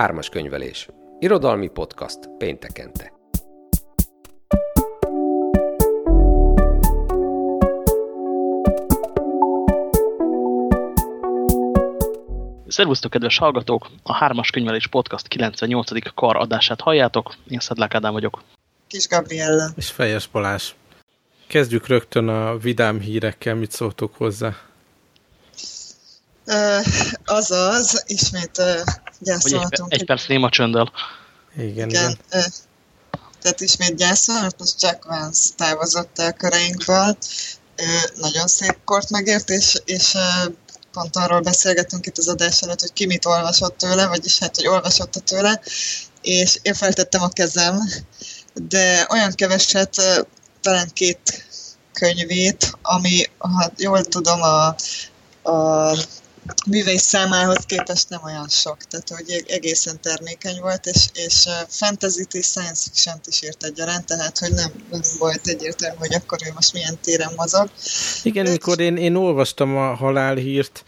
Ármas könyvelés. Irodalmi podcast péntekente. Szervusztok, kedves hallgatók! A Hármas Könyvelés Podcast 98. kar adását halljátok. Én Szedlák Ádám vagyok. Kis Gabriella. És Fejes Balázs. Kezdjük rögtön a vidám hírekkel, mit szóltok hozzá? Uh, azaz, ismét uh, gyászolhatunk. Egy, egy perc néma csönddel. Igen, igen. igen. Tehát ismét gyászolhat, most Jack Vance távozott el köreinkből. Nagyon szép kort megért, és, és pont arról beszélgetünk itt az adás előtt, hogy ki mit olvasott tőle, vagyis hát, hogy olvasott tőle, és én feltettem a kezem, de olyan keveset, talán két könyvét, ami, ha jól tudom, a, a művei számához képest nem olyan sok, tehát hogy egészen termékeny volt, és, és fantasy és science fiction is írt egyaránt, tehát hogy nem, nem volt egyértelmű, hogy akkor ő most milyen téren mozog. Igen, de mikor én, én olvastam a halálhírt,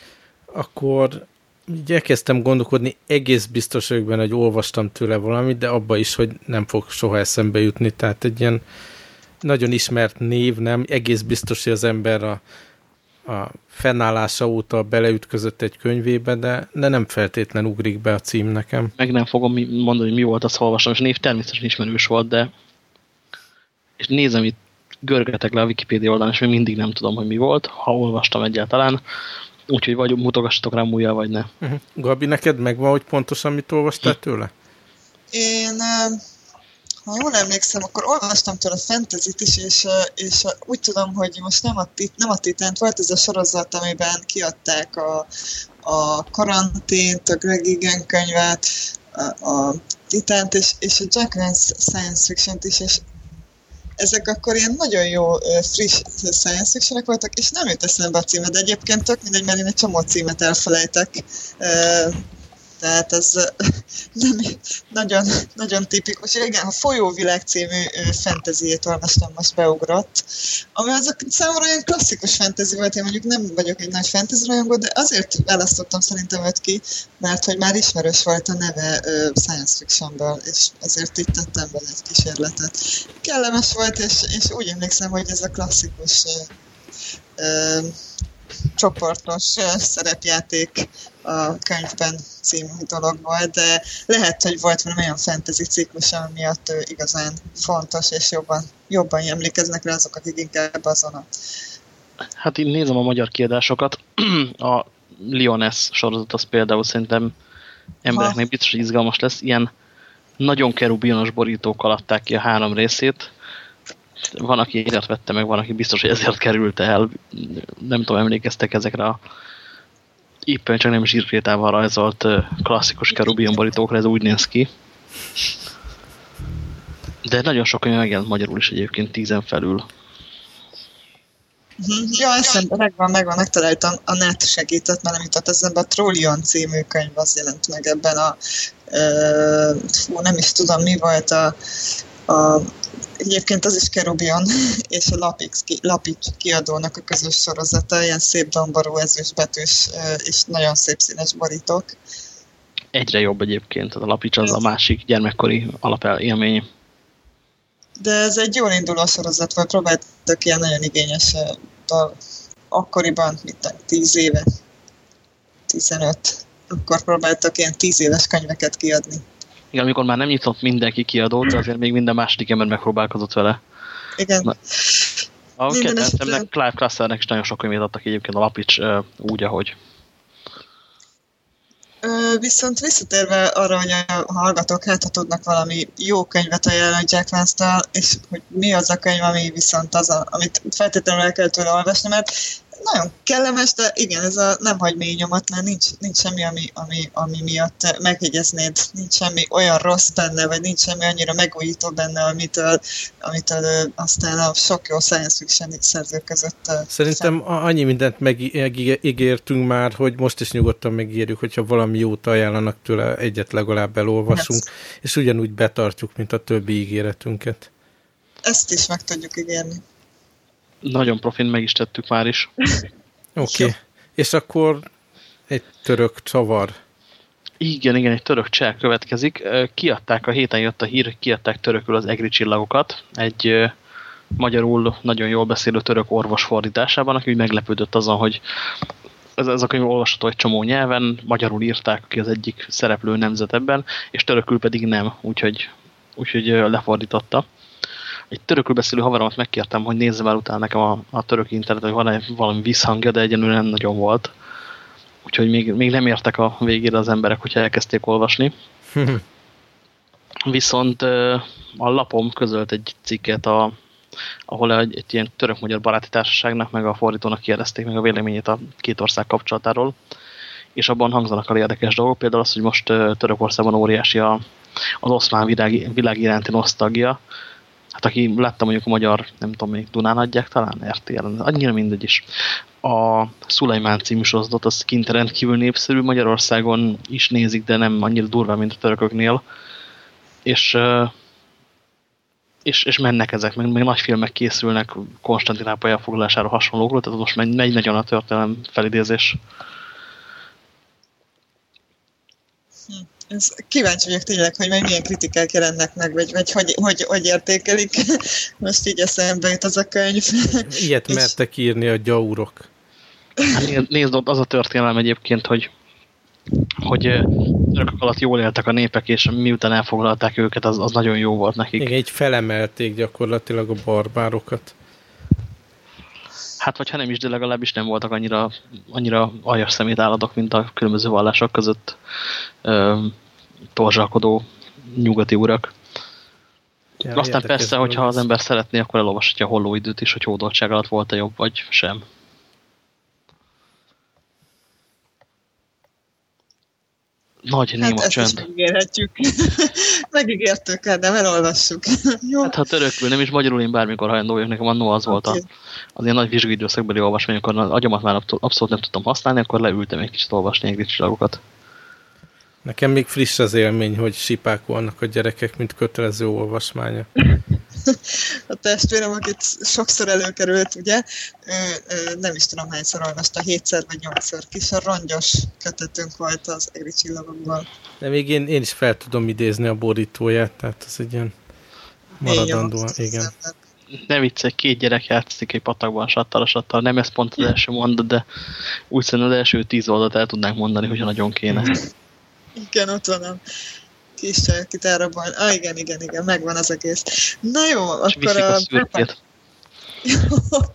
akkor így elkezdtem gondolkodni, egész biztos vagyok benne, hogy olvastam tőle valamit, de abba is, hogy nem fog soha eszembe jutni, tehát egy ilyen nagyon ismert név, nem? Egész biztos, hogy az ember a a fennállása óta beleütközött egy könyvébe, de, de nem feltétlen ugrik be a cím nekem. Meg nem fogom mondani, hogy mi volt, azt olvasom, és név természetesen ismerős volt, de és nézem itt, görgetek le a Wikipedia oldalán, és még mindig nem tudom, hogy mi volt, ha olvastam egyáltalán. Úgyhogy vagy mutogassatok rám újjal, vagy ne. Uh mhm. -huh. Gabi, neked megvan, hogy pontosan mit olvastál tőle? Én ha jól emlékszem, akkor olvastam tőle a fantasy is, és, és úgy tudom, hogy most nem a, tit, nem a Titánt, volt ez a sorozat, amiben kiadták a, a karantént, a Greg Egan könyvet, a, a Titánt, és, és a Jack Vance science fiction is, és ezek akkor ilyen nagyon jó, friss science fiction voltak, és nem jut eszembe a címe, de egyébként tök mindegy, mert én egy csomó címet elfelejtek tehát ez nem, nagyon, nagyon tipikus. Igen, a Folyóvilág című fantasyét olvastam, most beugrott, ami azok számomra olyan klasszikus fantasy volt, én mondjuk nem vagyok egy nagy fantasy rajongó, de azért választottam szerintem őt ki, mert hogy már ismerős volt a neve uh, science fictionből, és ezért itt tettem bele egy kísérletet. Kellemes volt, és, és úgy emlékszem, hogy ez a klasszikus csoportos szerepjáték a könyvben című dolog volt, de lehet, hogy volt valami olyan fantasy ciklus, ami miatt ő igazán fontos, és jobban, jobban emlékeznek rá azok, akik inkább azon a... Hát én nézem a magyar kiadásokat. A Lioness sorozat az például szerintem embereknek biztos, hogy izgalmas lesz. Ilyen nagyon kerubionos borítókkal adták ki a három részét, van, aki ezért vette meg, van, aki biztos, hogy ezért került el. Nem tudom, emlékeztek ezekre a éppen csak nem is írkétával rajzolt klasszikus kerubion borítókra, ez úgy néz ki. De nagyon sok olyan megjelent magyarul is egyébként tízen felül. Ja, eszembe megvan, megvan, megtaláltam. A net segített, mert nem jutott eszembe. A Trollion című könyv az jelent meg ebben a uh, fú, nem is tudom mi volt a, a Egyébként az is Kerubion és a Lapix, Lapix kiadónak a közös sorozata, ilyen szép domború ezüstbetűs és nagyon szép színes borítók. Egyre jobb egyébként, a Lapics az a másik gyermekkori alapélmény. De ez egy jól induló sorozat volt, próbáltak ilyen nagyon igényes dal. Akkoriban, mint 10 éve, 15, akkor próbáltak ilyen 10 éves könyveket kiadni. Igen, amikor már nem nyitott mindenki kiadót, azért még minden második ember megpróbálkozott vele. Igen. Na, a kedvencemnek, Clive Classernek is nagyon sok könyvét adtak egyébként a Lapics úgy, ahogy. Viszont visszatérve arra, hogy a hallgatók hát, ha tudnak valami jó könyvet ajánlani Jack Vance-től, és hogy mi az a könyv, ami viszont az, a, amit feltétlenül el kell tőle olvasni, mert nagyon kellemes, de igen, ez a nem hagy mély nyomat, mert nincs, nincs semmi, ami, ami, ami miatt megjegyeznéd, nincs semmi olyan rossz benne, vagy nincs semmi annyira megújító benne, amitől, amitől aztán a sok jó science fiction szerző között. Szerintem szem. annyi mindent megígértünk már, hogy most is nyugodtan megírjuk, hogyha valami jót ajánlanak tőle, egyet legalább elolvasunk, yes. és ugyanúgy betartjuk, mint a többi ígéretünket. Ezt is meg tudjuk ígérni. Nagyon profin meg is tettük már is. Oké. Okay. És akkor egy török csavar. Igen, igen, egy török cseh következik. Kiadták, a héten jött a hír, kiadták törökül az egri csillagokat. Egy magyarul nagyon jól beszélő török orvos fordításában, aki meglepődött azon, hogy ez, ez a könyv olvasható egy csomó nyelven, magyarul írták, aki az egyik szereplő nemzet ebben, és törökül pedig nem, úgyhogy, úgyhogy lefordította. Egy törökül beszélő haveromat megkértem, hogy nézze el utána nekem a, a török internet, hogy van-e valami visszhangja, de egyenlően nem nagyon volt. Úgyhogy még, még nem értek a végére az emberek, hogyha elkezdték olvasni. Viszont a lapom közölt egy cikket a, ahol egy, egy ilyen török-magyar baráti társaságnak, meg a fordítónak kérdezték meg a véleményét a két ország kapcsolatáról, és abban hangzanak a érdekes dolgok, például az, hogy most Törökországban óriási a, az oszmán világ, világ iránti nosztalgia, hát aki látta mondjuk a magyar, nem tudom még, Dunán adják talán, RTL, annyira mindegy is. A Szulajmán című sorozatot, az kint rendkívül népszerű, Magyarországon is nézik, de nem annyira durva, mint a törököknél. És és, és mennek ezek, meg, meg nagy filmek készülnek Konstantinápoly elfoglalására hasonlókról, tehát most megy, megy nagyon a történelem felidézés. Hm. Kíváncsi vagyok tényleg, hogy majd milyen kritikák jelennek meg, vagy, vagy hogy, hogy, hogy értékelik. Most így eszembe jut az a könyv. Ilyet és... mertek írni a gyaurok. Hát nézd, az a történelem egyébként, hogy hogy törökök alatt jól éltek a népek, és miután elfoglalták őket, az, az nagyon jó volt nekik. Igen, így felemelték gyakorlatilag a barbárokat. Hát, vagy ha nem is, de legalábbis nem voltak annyira, annyira aljas szemét állatok, mint a különböző vallások között ö, torzsalkodó nyugati urak. Ja, Aztán persze, hogyha az ember szeretné, akkor elolvashatja a hollóidőt is, hogy hódoltság alatt volt-e jobb, vagy sem. Nagy hát néma ezt csönd. Is megígérhetjük. Megígértük el, de elolvassuk. Jó? Hát ha törökül, nem is magyarul én bármikor hajlandó vagyok, nekem annó az okay. volt a, az ilyen nagy vizsgidőszakbeli olvasmány, amikor az agyamat már abszolút nem tudtam használni, akkor leültem egy kicsit olvasni egy csillagokat. Nekem még friss az élmény, hogy sipákolnak a gyerekek, mint kötelező olvasmánya. a testvérem, akit sokszor előkerült, ugye, ő, ő, nem is tudom hányszor olvasta, hétszer vagy nyolcszor kis a rongyos kötetünk volt az egri csillagokból. De még én, én is fel tudom idézni a borítóját, tehát ez egy ilyen maradandó, igen. Ne viccelj, két gyerek játszik egy patakban sattal a sattal. Nem ez pont az első mondat, de úgy szerintem az első tíz oldalt el tudnánk mondani, hogy nagyon kéne. Igen, ott van kis akit elrabolni. Ah, igen, igen, igen, megvan az egész. Na jó, És akkor a... a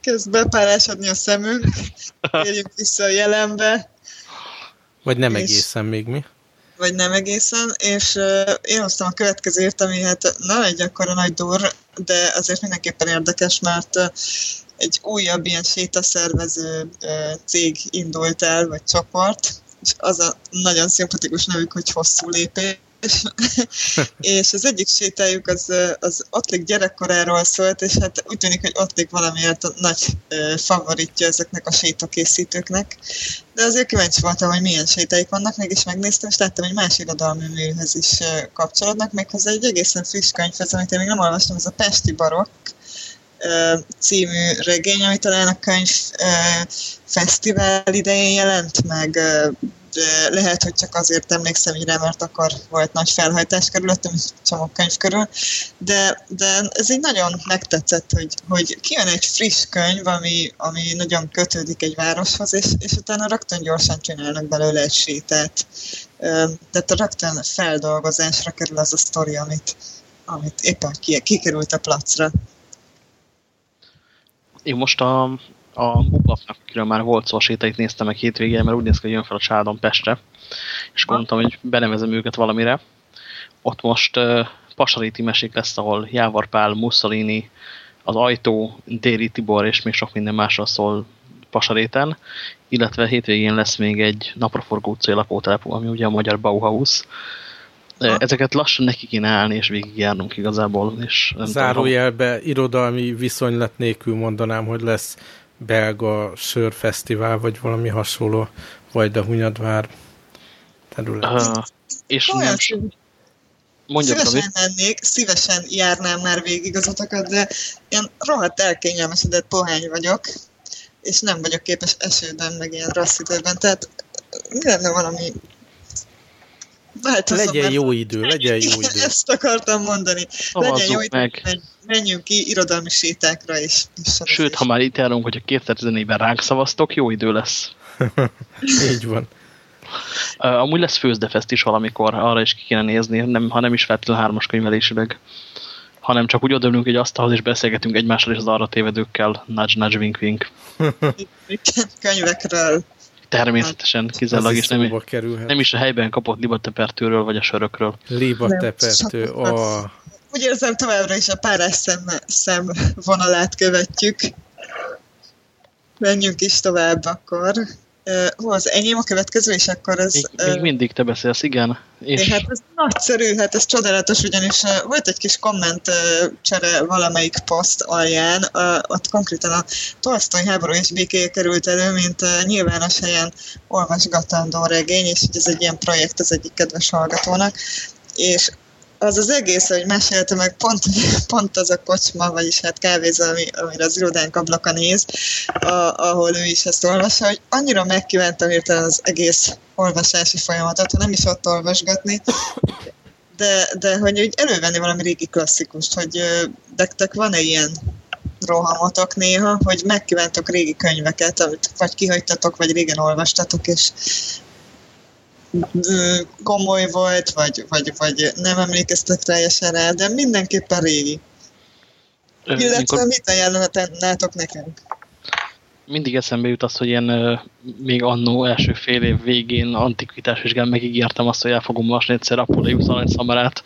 Kezd bepárásodni a szemünk, érjünk vissza a jelenbe. Vagy nem és, egészen még mi? Vagy nem egészen, és uh, én hoztam a következőt, ami hát nem egy akkora nagy dur, de azért mindenképpen érdekes, mert uh, egy újabb ilyen sétaszervező uh, cég indult el, vagy csoport, és az a nagyon szimpatikus nevük, hogy hosszú lépés. és az egyik sétájuk az, az Ottlik gyerekkoráról szólt, és hát úgy tűnik, hogy Ottlik valamiért a nagy favoritja ezeknek a sétakészítőknek. De azért kíváncsi voltam, hogy milyen sétáik vannak, meg is megnéztem, és láttam, hogy más irodalmi műhöz is kapcsolódnak, méghozzá egy egészen friss könyvhez, amit én még nem olvastam, ez a Pesti Barokk, című regény, ami talán a könyv fesztivál idején jelent meg, de lehet, hogy csak azért emlékszem így rá, mert akkor volt nagy felhajtás körülöttem, csomó könyv körül, de, de ez így nagyon megtetszett, hogy, hogy kijön egy friss könyv, ami, ami nagyon kötődik egy városhoz, és, és utána rögtön gyorsan csinálnak belőle egy sétát. Tehát rögtön feldolgozásra kerül az a sztori, amit, amit éppen kikerült a placra. Én most a, a Bublapnak, akiről már volt szó, a néztem meg hétvégén, mert úgy néz ki, hogy jön fel a családom Pestre, és gondoltam, hogy benevezem őket valamire. Ott most uh, Pasaréti mesék lesz, ahol Jávor Pál, Mussolini, az Ajtó, Déri Tibor és még sok minden másról szól Pasaréten, illetve hétvégén lesz még egy napraforgó utcai lakótelep, ami ugye a magyar Bauhaus, Ezeket lassan neki kéne állni, és végigjárnunk igazából. És Zárójelbe irodalmi viszonylat nélkül mondanám, hogy lesz belga sörfesztivál, vagy valami hasonló, vagy a Hunyadvár terület. Uh, és Olyan nem... Mondja, szívesen mennék, szívesen járnám már végig az utakat, de én rohadt elkényelmesedett pohány vagyok, és nem vagyok képes esőben, meg ilyen rossz időben, tehát mi lenne valami Változom, legyen jó idő, legyen jó idő. Ezt akartam mondani. Szavazzuk legyen jó idő, meg. menjünk ki irodalmi sétákra is. is Sőt, ha már itt járunk, hogyha 2014-ben ránk szavaztok, jó idő lesz. Így van. Uh, amúgy lesz főzdefest is valamikor, arra is ki kéne nézni, nem, ha nem is feltétlenül hármas könyvelésileg, hanem csak úgy odaülünk egy asztalhoz, és beszélgetünk egymással és az arra tévedőkkel, nudge, nudge, wink, wink. Könyvekről. Természetesen, kizárólag, és nem, nem is a helyben kapott libatepertőről, vagy a sörökről. Libatepertő, oh. Úgy érzem, továbbra is a párás szem, szem vonalát követjük. Menjünk is tovább akkor. Hol az enyém a következő, és akkor ez... Még, még mindig te beszélsz, igen. És... Hát ez nagyszerű, hát ez csodálatos, ugyanis volt egy kis komment csere valamelyik poszt alján, ott konkrétan a Tolstoy háború és békéje került elő, mint nyilvános helyen olvasgatandó regény, és ez egy ilyen projekt az egyik kedves hallgatónak, és az az egész, hogy mesélte meg, pont, pont az a kocsma, vagyis hát kávézó, ami, amire az irodánk ablaka néz, a, ahol ő is ezt olvassa, hogy annyira megkívántam hirtelen az egész olvasási folyamatot, ha nem is ott olvasgatni, de, de hogy úgy elővenni valami régi klasszikust, hogy dektek van-e ilyen rohamotok néha, hogy megkívántok régi könyveket, amit vagy kihagytatok, vagy régen olvastatok, és komoly volt, vagy, vagy, vagy nem emlékeztek teljesen rá, de mindenképpen régi. Illetve Mikor... mit ajánlanátok nekünk? Mindig eszembe jut az, hogy ilyen uh, még annó első fél év végén antikvitás vizsgán megígértem azt, hogy el fogom olvasni egyszer Apuleius aranyszamarát.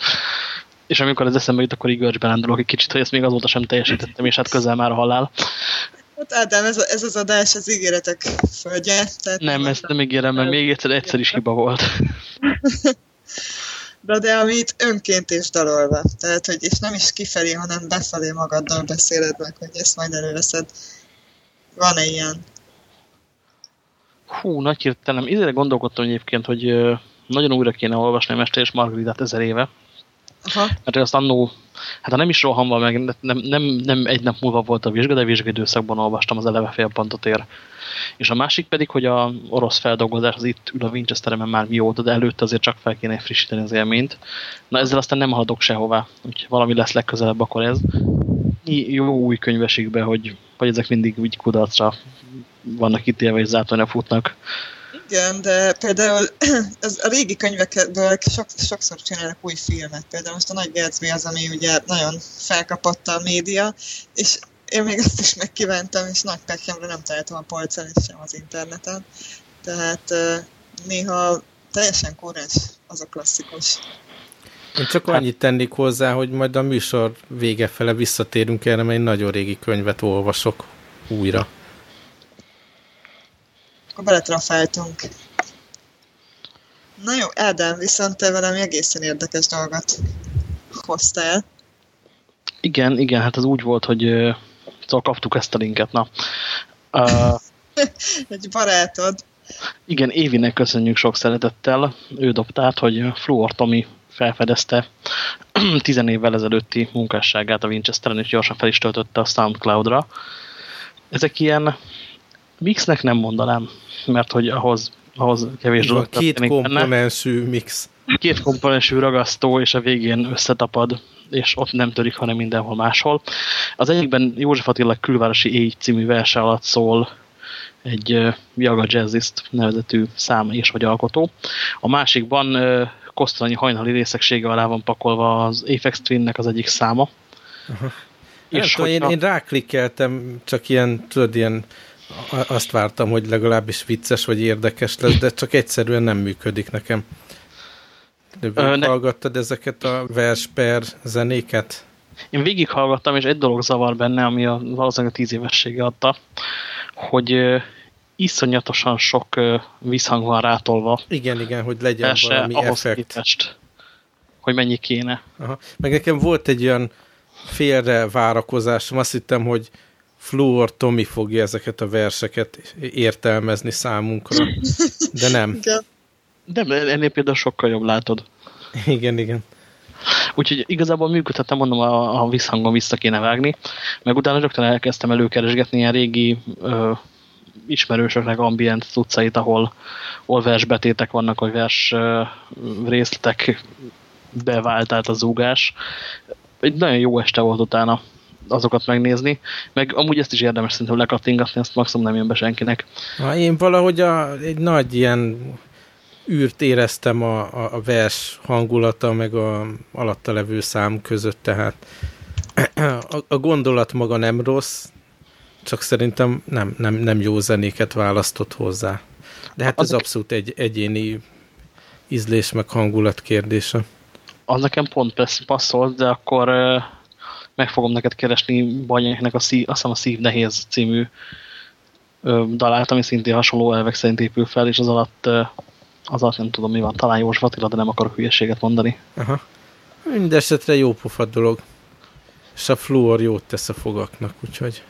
És amikor ez eszembe jut, akkor így görcsbe lendülök egy kicsit, hogy ezt még azóta sem teljesítettem, és hát közel már a halál. Hát Ádám, ez, ez az adás az ígéretek földje. Tehát nem, ezt nem ígérem, mert még egyszer, egyszer is hiba volt. de, de amit önként és dalolva. Tehát, hogy és nem is kifelé, hanem befelé magaddal beszéled meg, hogy ezt majd előveszed. Van-e ilyen? Hú, nagy hirtelen. Izére gondolkodtam egyébként, hogy nagyon újra kéne olvasni a Mester és Margaritát ezer éve. Aha. Mert azt annó, hát ha nem is rohanva meg, nem, nem, nem egy nap múlva volt a vizsga, de vizsgaidőszakban olvastam az eleve fél ér. És a másik pedig, hogy a orosz feldolgozás az itt ül a Winchesterben már mióta, de előtte azért csak fel kéne frissíteni az élményt. Na ezzel aztán nem haladok sehová, úgyhogy valami lesz legközelebb, akkor ez. Jó új könyvesikbe, hogy, hogy ezek mindig úgy kudarcra vannak ítélve és zátonyra futnak. Igen, de például ez a régi könyvekből sok, sokszor csinálnak új filmet. Például most a Nagy Gatsby az, ami ugye nagyon felkapotta a média, és én még ezt is megkívántam, és nagy pekemre nem találtam a polcon és sem az interneten. Tehát néha teljesen kórás az a klasszikus. Én csak annyit tennék hozzá, hogy majd a műsor vége fele visszatérünk erre, mert egy nagyon régi könyvet olvasok újra akkor beletrafáltunk. Na jó, Ádám, viszont te valami egészen érdekes dolgot hoztál. Igen, igen, hát az úgy volt, hogy szóval kaptuk ezt a linket, na. Uh, Egy barátod. Igen, Évinek köszönjük sok szeretettel. Ő dobta át, hogy Fluor Tomi felfedezte tizen évvel ezelőtti munkásságát a Winchesteren, és gyorsan fel is töltötte a Soundcloud-ra. Ezek ilyen mixnek nem mondanám, mert hogy ahhoz, ahhoz kevés dolog Két komponensű mix. Két komponensű ragasztó, és a végén összetapad, és ott nem törik, hanem mindenhol máshol. Az egyikben József Attila külvárosi éj című verse alatt szól egy uh, Jaga Jazzist nevezetű szám és vagy alkotó. A másikban uh, Kosztolanyi hajnali részegsége alá van pakolva az Apex Twinnek az egyik száma. Uh-huh. És tudom, én, én ráklikkeltem, csak ilyen, tudod, ilyen azt vártam, hogy legalábbis vicces vagy érdekes lesz, de csak egyszerűen nem működik nekem. De ne... hallgattad ezeket a versper zenéket? Én végighallgattam, és egy dolog zavar benne, ami a, valószínűleg a tíz évessége adta, hogy uh, iszonyatosan sok uh, visszhang van rátolva. Igen, igen, hogy legyen Persze, valami ahhoz effekt. Képest, hogy mennyi kéne. Aha. Meg nekem volt egy olyan félre várakozásom, azt hittem, hogy Fluor Tomi fogja ezeket a verseket értelmezni számunkra, de nem. De ennél például sokkal jobb látod. Igen, igen. Úgyhogy igazából működhettem, mondom, a, a visszhangon vissza kéne vágni, meg utána rögtön elkezdtem előkeresgetni ilyen régi ö, ismerősöknek ambient cuccait, ahol, ahol versbetétek vannak, vagy vers részletek bevált át a zúgás. Egy nagyon jó este volt utána azokat megnézni, meg amúgy ezt is érdemes szerintem lekattingatni, ezt maximum nem jön be senkinek. Ha én valahogy a, egy nagy ilyen űrt éreztem a, a, a vers hangulata, meg a alatta levő szám között, tehát a, a gondolat maga nem rossz, csak szerintem nem, nem, nem jó zenéket választott hozzá. De hát ez abszolút egy egyéni ízlés meg hangulat kérdése. Az nekem pont passzolt, de akkor meg fogom neked keresni Banyáknek a, szív, azt hiszem a Szív Nehéz című dalát, ami szintén hasonló elvek szerint épül fel, és az alatt, az alatt nem tudom mi van, talán Jós Vatila, de nem akarok hülyeséget mondani. Aha. Mindenesetre jó pofa dolog. És a fluor jót tesz a fogaknak, úgyhogy...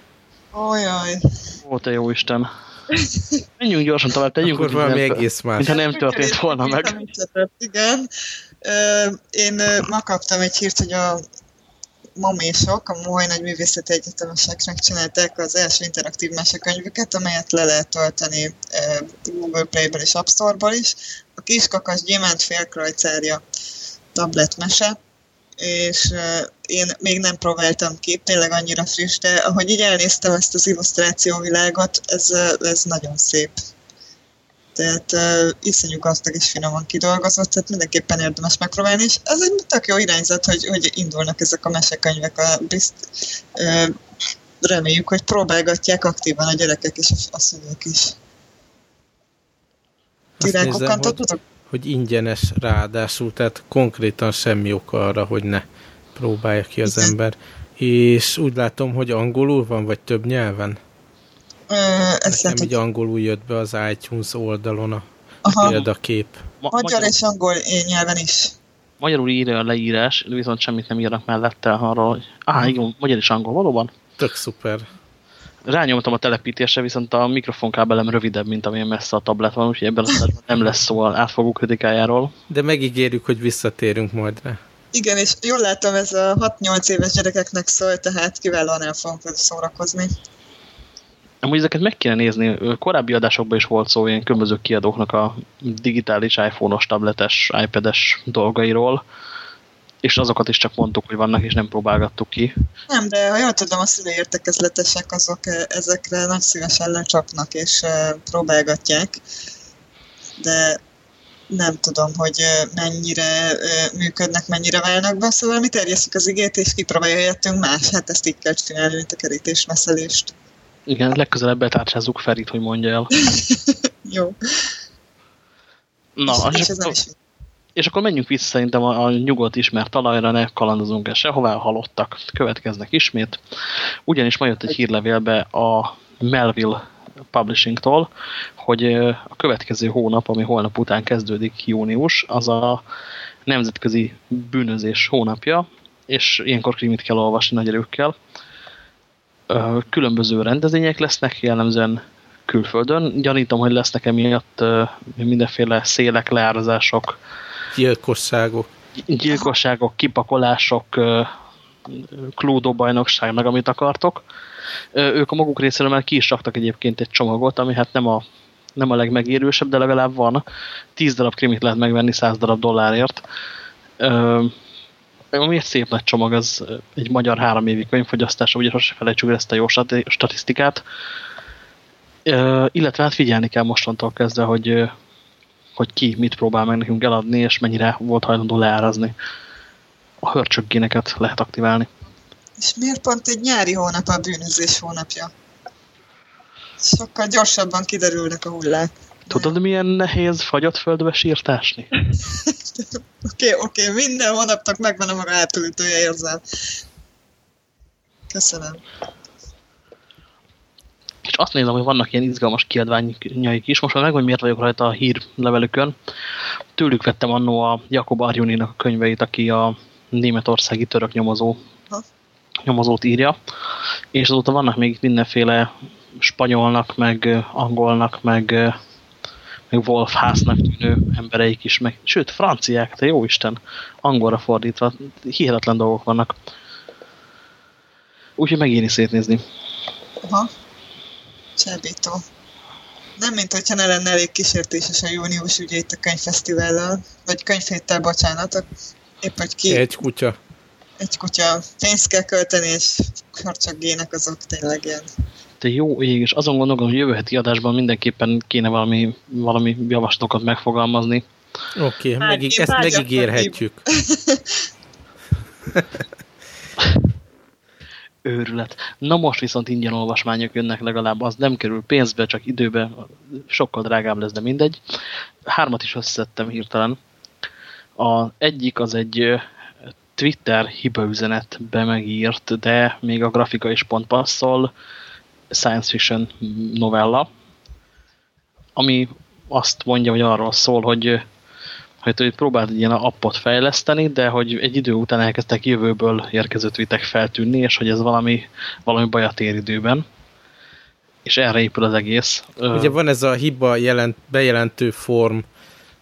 Ojaj. Ó, te jó Isten. Menjünk gyorsan tovább, tegyünk, Akkor valami nem, egész más. Mintha nem történt volna meg. Igen. Én ma kaptam egy hírt, hogy a mamésok, a Moholy Nagy Művészeti Egyetemeseknek csinálták az első interaktív mesekönyvüket, amelyet le lehet tölteni Google Play-ből és App Store-ból is. A Kiskakas Gyémánt félkrajcárja tabletmese, és én még nem próbáltam ki, tényleg annyira friss, de ahogy így elnéztem ezt az illusztrációvilágot, ez, ez nagyon szép. Tehát uh, iszonyú gazdag és finoman kidolgozott, tehát mindenképpen érdemes megpróbálni, és ez egy tök jó irányzat, hogy, hogy indulnak ezek a mesekönyvek, a bizt, uh, reméljük, hogy próbálgatják aktívan a gyerekek és a, a szülők is. Tirákokat tudok? hogy ingyenes ráadásul, tehát konkrétan semmi oka arra, hogy ne próbálja ki az ember. És úgy látom, hogy angolul van, vagy több nyelven? Ezt Nekem így angolul jött be az iTunes oldalon a Aha. példakép. Ma magyar és angol nyelven is. Magyarul írja a leírás, viszont semmit nem írnak mellette arról, hogy áh, igen, magyar és angol, valóban? Tök szuper rányomtam a telepítésre, viszont a mikrofonkábelem rövidebb, mint amilyen messze a tablet van, úgyhogy ebben az nem lesz szó az átfogó kritikájáról. De megígérjük, hogy visszatérünk majd rá. Igen, és jól látom, ez a 6-8 éves gyerekeknek szól, tehát kiválóan el fogunk szórakozni. Amúgy ezeket meg kéne nézni. Korábbi adásokban is volt szó ilyen különböző kiadóknak a digitális iPhone-os, tabletes, iPad-es dolgairól és azokat is csak mondtuk, hogy vannak, és nem próbálgattuk ki. Nem, de ha jól tudom, a szülőértekezletesek azok eh, ezekre nagy szívesen lecsapnak, és eh, próbálgatják, de nem tudom, hogy eh, mennyire működnek, mennyire válnak be, szóval mi terjesztjük az igét, és kipróbálja más, hát ezt így kell csinálni, mint a kerítésmeszelést. Igen, legközelebb betárcsázzuk Ferit, hogy mondja el. Jó. Na, és, és is és akkor menjünk vissza szerintem a, a nyugodt ismert talajra, ne kalandozunk el sehová, halottak következnek ismét. Ugyanis ma jött egy hírlevélbe a Melville Publishing-tól, hogy a következő hónap, ami holnap után kezdődik, június, az a nemzetközi bűnözés hónapja, és ilyenkor krimit kell olvasni nagy erőkkel. Különböző rendezvények lesznek, jellemzően külföldön. Gyanítom, hogy lesznek emiatt mindenféle szélek, leárazások, Gyilkosságok. Gyilkosságok, kipakolások, klódóbajnokság, meg amit akartok. Ők a maguk részéről már ki is raktak egyébként egy csomagot, ami hát nem a, nem a legmegérősebb, de legalább van. 10 darab krimit lehet megvenni 100 darab dollárért. Ami egy szép nagy csomag, az egy magyar három évi könyvfogyasztása, ugye sose felejtsük ezt a jó statisztikát. Illetve hát figyelni kell mostantól kezdve, hogy hogy ki mit próbál meg nekünk eladni, és mennyire volt hajlandó leárazni. A hörcsöggéneket lehet aktiválni. És miért pont egy nyári hónap a bűnözés hónapja? Sokkal gyorsabban kiderülnek a hullák. Tudod, milyen nehéz fagyott földbe sírtásni? Oké, oké, okay, minden hónapnak megvan a maga átülítője érzem. Köszönöm és azt nézem, hogy vannak ilyen izgalmas kiadványaik is. Most már meg, hogy miért vagyok rajta a hírlevelükön. Tőlük vettem annó a Jakob Arjuninak a könyveit, aki a németországi török nyomozó, nyomozót írja. És azóta vannak még mindenféle spanyolnak, meg angolnak, meg, meg Wolf Hásznak tűnő embereik is, meg, sőt, franciák, te jó Isten, angolra fordítva, hihetetlen dolgok vannak. Úgyhogy megéri szétnézni. Aha. Csábító. nem, mint hogyha ne lenne elég kísértéses a június ugye itt a könyvfesztivállal, vagy könyvhéttel, bocsánat, épp hogy ki... Egy kutya. Egy kutya. Pénzt kell költeni, és csak gének azok tényleg ilyen. De jó ég, és azon gondolom, hogy jövő heti adásban mindenképpen kéne valami, valami javaslatokat megfogalmazni. Oké, okay, megíg, ezt megígérhetjük. Őrület. Na most viszont ingyen olvasmányok jönnek legalább, az nem kerül pénzbe, csak időbe, sokkal drágább lesz, de mindegy. Hármat is összettem hirtelen. A egyik az egy Twitter hibaüzenetbe megírt, de még a grafika is pont passzol, science fiction novella, ami azt mondja, hogy arról szól, hogy hogy próbált egy ilyen appot fejleszteni, de hogy egy idő után elkezdtek jövőből érkező tweetek feltűnni, és hogy ez valami, valami bajat ér időben. És erre épül az egész. Ugye van ez a hiba jelent, bejelentő form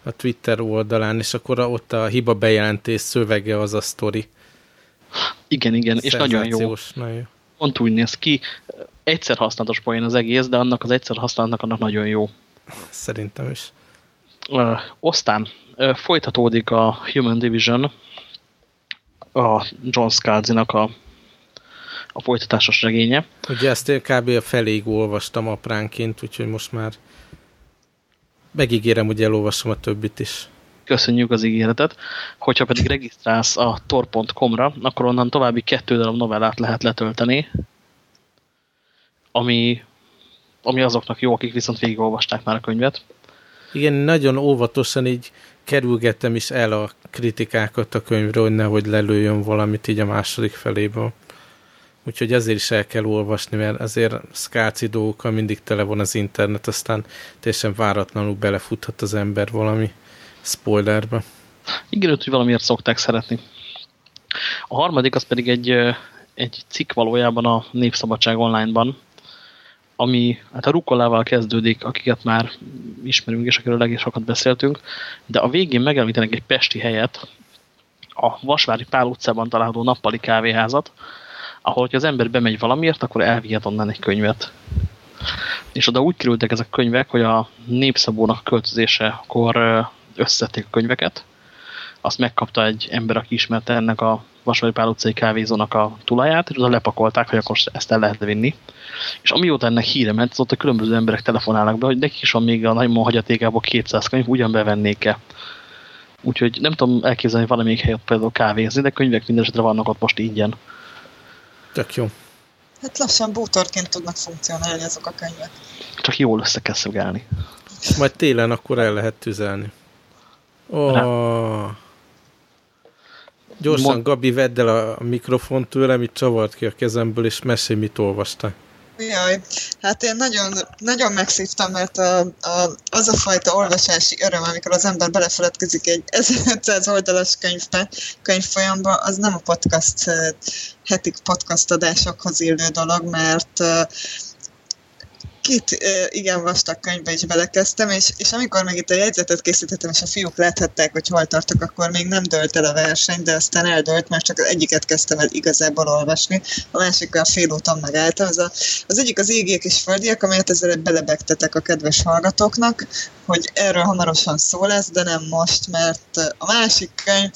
a Twitter oldalán, és akkor ott a hiba bejelentés szövege az a sztori. Igen, igen, és nagyon jó. nagyon jó. Pont úgy néz ki. Egyszer használatos poén az egész, de annak az egyszer használatnak annak nagyon jó. Szerintem is. Uh, aztán folytatódik a Human Division, a John Scalzi-nak a, a folytatásos regénye. Ugye ezt én kb. a feléig olvastam apránként, úgyhogy most már megígérem, hogy elolvasom a többit is. Köszönjük az ígéretet. Hogyha pedig regisztrálsz a tor.com-ra, akkor onnan további kettő darab novellát lehet letölteni, ami, ami azoknak jó, akik viszont végigolvasták már a könyvet. Igen, nagyon óvatosan így kerülgettem is el a kritikákat a könyvről, hogy nehogy lelőjön valamit így a második feléből. Úgyhogy ezért is el kell olvasni, mert azért szkáci dolgokkal mindig tele van az internet, aztán teljesen váratlanul belefuthat az ember valami spoilerbe. Igen, hogy valamiért szokták szeretni. A harmadik az pedig egy, egy cikk valójában a Népszabadság online-ban, ami hát a rukkolával kezdődik, akiket már ismerünk, és akiről egész sokat beszéltünk, de a végén megemlítenek egy pesti helyet, a Vasvári Pál utcában található nappali kávéházat, ahol, ha az ember bemegy valamiért, akkor elvihet onnan egy könyvet. És oda úgy kerültek ezek a könyvek, hogy a népszabónak a költözése akkor összették a könyveket, azt megkapta egy ember, aki ismerte ennek a Vasvári Pál utcai kávézónak a tulaját, és oda lepakolták, hogy akkor ezt el lehet vinni. És amióta ennek híre ment, ott a különböző emberek telefonálnak be, hogy nekik is van még a nagymon hagyatékából 200 könyv, ugyan bevennék-e. Úgyhogy nem tudom elképzelni valamelyik helyet például kávézni, de könyvek mindesetre vannak ott most ingyen. Tök jó. Hát lassan bútorként tudnak funkcionálni azok a könyvek. Csak jól össze kell szögelni. Majd télen akkor el lehet tüzelni. Oh. Gyorsan, Mond... Gabi, vedd el a mikrofont tőlem, itt csavart ki a kezemből, és mesélj, mit olvastál. Jaj, hát én nagyon, nagyon megszívtam, mert a, a, az a fajta olvasási öröm, amikor az ember belefeledkezik egy 1500 oldalas könyvbe, könyvfolyamba, az nem a podcast hetik podcast adásokhoz illő dolog, mert két igen vastag könyvbe is belekezdtem, és, és amikor még itt a jegyzetet készítettem, és a fiúk láthatták, hogy hol tartok, akkor még nem dölt el a verseny, de aztán eldölt, mert csak az egyiket kezdtem el igazából olvasni, a másikkal fél úton megálltam. Az, a, az egyik az égék és földiek, amelyet ezzel belebegtetek a kedves hallgatóknak, hogy erről hamarosan szó lesz, de nem most, mert a másik könyv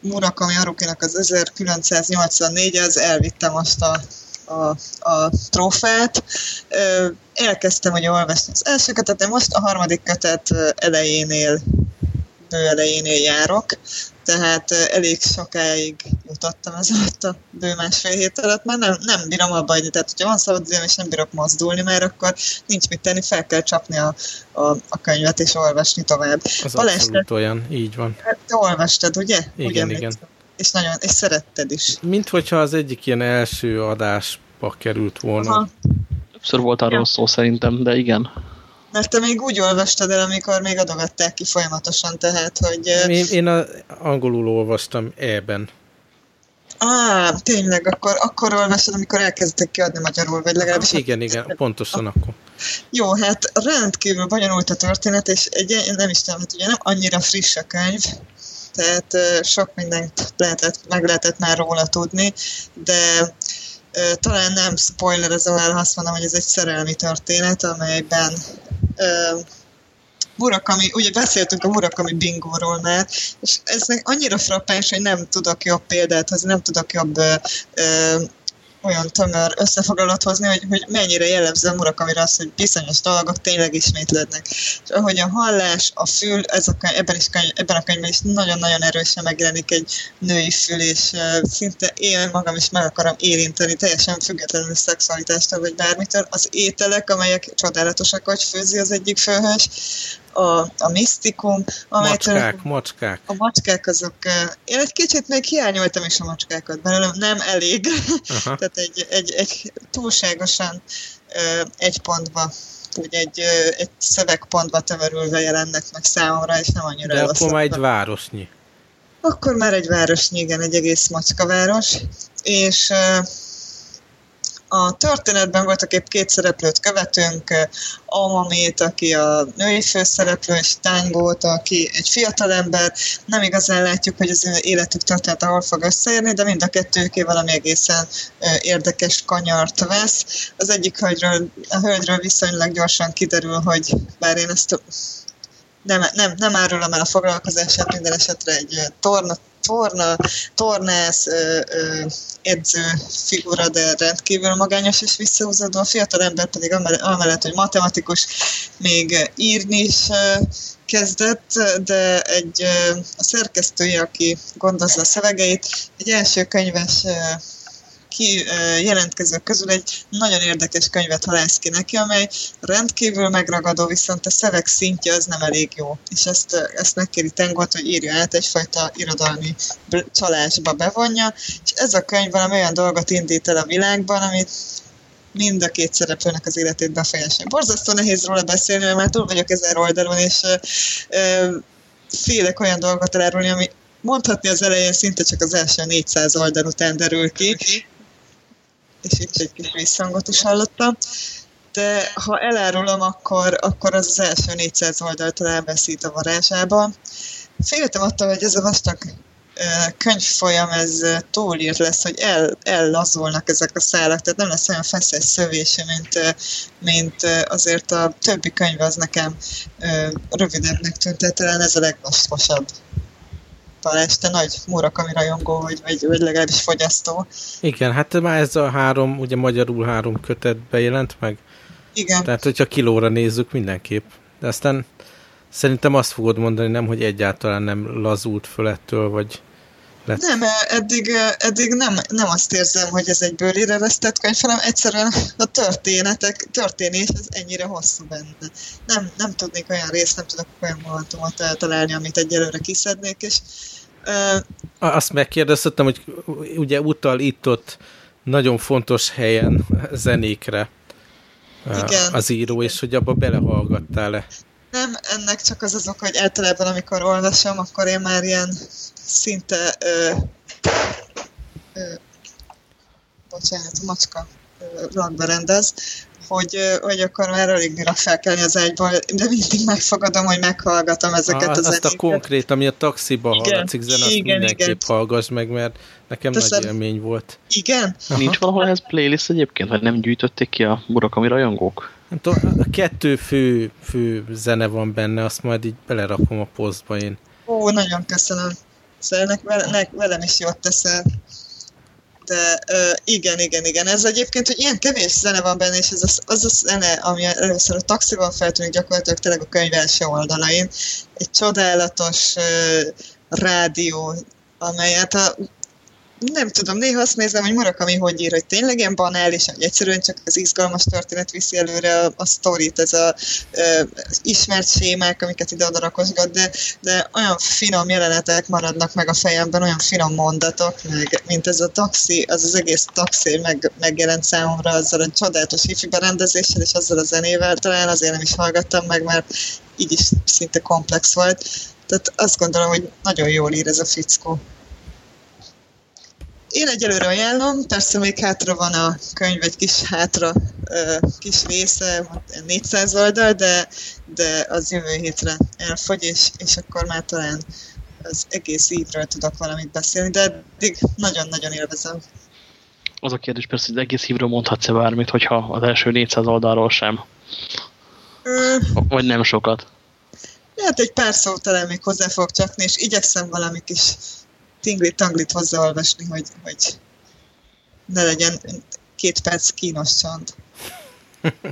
Murakami Harukinak az 1984, az elvittem azt a a, a trófát. Elkezdtem hogy olvasni az első kötetet, most a harmadik kötet elejénél, bő elejénél járok, tehát elég sokáig jutottam ez alatt a bő másfél hét alatt, már nem, nem bírom abba hagyni, tehát hogyha van szabad időm és nem bírok mozdulni, mert akkor nincs mit tenni, fel kell csapni a, a, a könyvet és olvasni tovább. Az Balázs, abszolút olyan, így van. Te olvastad, ugye? Igen, Úgy igen. És nagyon, és szeretted is. Mint hogyha az egyik ilyen első adás ba került volna. Aha. Többször volt arról ja. szó szerintem, de igen. Mert te még úgy olvastad el, amikor még adogatták ki folyamatosan, tehát, hogy... Én, én a, angolul olvastam ebben. Á, tényleg, akkor, akkor olvasod, amikor elkezdtek kiadni magyarul, vagy legalábbis... Igen, igen, pontosan akkor. Jó, hát rendkívül bonyolult a történet, és egy, nem is tudom, hát ugye nem annyira friss a könyv, tehát sok mindent lehetett, meg lehetett már róla tudni, de talán nem spoiler ez a ha azt mondom, hogy ez egy szerelmi történet, amelyben Murakami, ugye beszéltünk a Murakami bingóról már, és ez annyira frappáns, hogy nem tudok jobb példát hozni, nem tudok jobb ö, olyan tömör összefoglalót hozni, hogy, hogy mennyire jellemző a Murakamira hogy bizonyos dolgok tényleg ismétlődnek. És ahogy a hallás, a fül, ez a könyv, ebben, is könyv, ebben a könyvben is nagyon-nagyon erősen megjelenik egy női fül, és szinte én magam is meg akarom érinteni, teljesen függetlenül szexualitástól, vagy bármitől. Az ételek, amelyek csodálatosak, hogy főzi az egyik főhős, a, a misztikum. Macskák, macskák. A macskák azok, én egy kicsit még hiányoltam is a macskákat belőlem, nem elég. Tehát egy, egy, egy túlságosan egy pontba úgy egy, egy szövegpontba tömörülve jelennek meg számomra, és nem annyira De akkor már egy városnyi. Akkor már egy városnyi, igen, egy egész macskaváros. És a történetben voltak épp két szereplőt követünk, Amamét, aki a női főszereplő, és Tángót, aki egy fiatalember. Nem igazán látjuk, hogy az életük történet ahol fog összeérni, de mind a kettőké valami egészen érdekes kanyart vesz. Az egyik hölgyről, a hölgyről viszonylag gyorsan kiderül, hogy bár én ezt nem, nem, nem árulom el a foglalkozását, minden esetre egy torna torna, tornász, edző figura, de rendkívül magányos és visszahúzódó. A fiatal ember pedig amellett, hogy matematikus, még írni is kezdett, de egy, a szerkesztője, aki gondozza a szövegeit, egy első könyves ki jelentkezők közül egy nagyon érdekes könyvet halász ki neki, amely rendkívül megragadó, viszont a szöveg szintje az nem elég jó. És ezt, ezt megkéri Tengot, hogy írja át egyfajta irodalmi csalásba bevonja, és ez a könyv valami olyan dolgot indít el a világban, amit mind a két szereplőnek az életét befejezse. Borzasztó nehéz róla beszélni, mert már túl vagyok ezer oldalon, és ö, félek olyan dolgot elárulni, ami mondhatni az elején szinte csak az első 400 oldal után derül ki, és itt egy kis visszhangot is hallottam. De ha elárulom, akkor, akkor az az első 400 oldaltól elveszít a varázsába. Féltem attól, hogy ez a vastag könyvfolyam ez túlírt lesz, hogy el, ellazulnak ezek a szálak, tehát nem lesz olyan feszes szövésű, mint, mint azért a többi könyv az nekem rövidebbnek tűnt, tehát talán ez a legvastagosabb. Balázs, te nagy Murakami rajongó vagy, vagy, vagy legalábbis fogyasztó. Igen, hát már ez a három, ugye magyarul három kötet bejelent meg. Igen. Tehát, hogyha kilóra nézzük, mindenképp. De aztán szerintem azt fogod mondani, nem, hogy egyáltalán nem lazult föl ettől, vagy lett. Nem, eddig, eddig nem, nem azt érzem, hogy ez egy bőlére vesztett könyv, hanem egyszerűen a történetek, történés az ennyire hosszú benne. Nem, nem tudnék olyan részt, nem tudok olyan momentumot találni, amit egyelőre kiszednék, és azt megkérdeztem, hogy ugye utal itt-ott nagyon fontos helyen zenékre igen, az író, és hogy abba belehallgattál-e? Nem, ennek csak az az ok, hogy általában amikor olvasom, akkor én már ilyen szinte ö, ö, bocsánat, macska lakba rendez, hogy, hogy akkor már alig bírok felkelni az ágyból, de mindig megfogadom, hogy meghallgatom ezeket a, az Azt a konkrét, ami a taxiba igen, hallatszik zene, azt igen, mindenképp igen. hallgass meg, mert nekem Teszem, nagy élmény volt. Igen? Aha. Nincs valahol ez playlist egyébként, vagy nem gyűjtötték ki a Murakami rajongók? Nem tudom, a kettő fő, fő zene van benne, azt majd így belerakom a posztba én. Ó, nagyon köszönöm. Szóval velem is jót teszel. De uh, igen, igen, igen. Ez egyébként, hogy ilyen kevés zene van benne, és ez az, az a zene, ami először a taxiban feltűnik gyakorlatilag tényleg a könyv első oldalain. Egy csodálatos uh, rádió, amelyet a nem tudom, néha azt nézem, hogy Murakami hogy ír, hogy tényleg ilyen banális, hogy egyszerűen csak az izgalmas történet viszi előre a, a sztorit, ez a, az ismert sémák, amiket ide-oda rakosgat, de, de olyan finom jelenetek maradnak meg a fejemben, olyan finom mondatok, meg, mint ez a taxi, az az egész taxi meg, megjelent számomra azzal a csodálatos hifi berendezéssel és azzal a zenével, talán azért nem is hallgattam meg, mert így is szinte komplex volt. Tehát azt gondolom, hogy nagyon jól ír ez a fickó. Én egyelőre ajánlom, persze még hátra van a könyv, egy kis hátra kis része, 400 oldal, de, de az jövő hétre elfogy, és, és akkor már talán az egész évről tudok valamit beszélni, de eddig nagyon-nagyon élvezem. Az a kérdés persze, hogy egész hívről mondhatsz-e bármit, hogyha az első 400 oldalról sem. Ö, Vagy nem sokat. hát egy pár szót talán még hozzá fogok csapni, és igyekszem valami kis tinglit-tanglit hozzáolvasni, hogy, hogy ne legyen két perc kínos csont.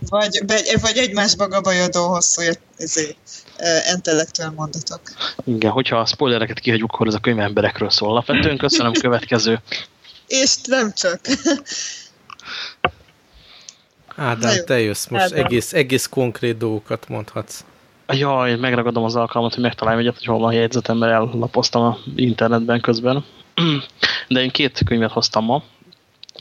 Vagy, vagy egymásba gabajodó hosszú ezért, intellektuál mondatok. Igen, hogyha a spoilereket kihagyjuk, akkor ez a könyv emberekről szól. Alapvetően köszönöm, következő. És nem csak. Ádám, te jössz most, egész, egész konkrét dolgokat mondhatsz. Jaj, megragadom az alkalmat, hogy megtaláljam egyet, hogy hol van a jegyzetem, mert ellapoztam a internetben közben. De én két könyvet hoztam ma.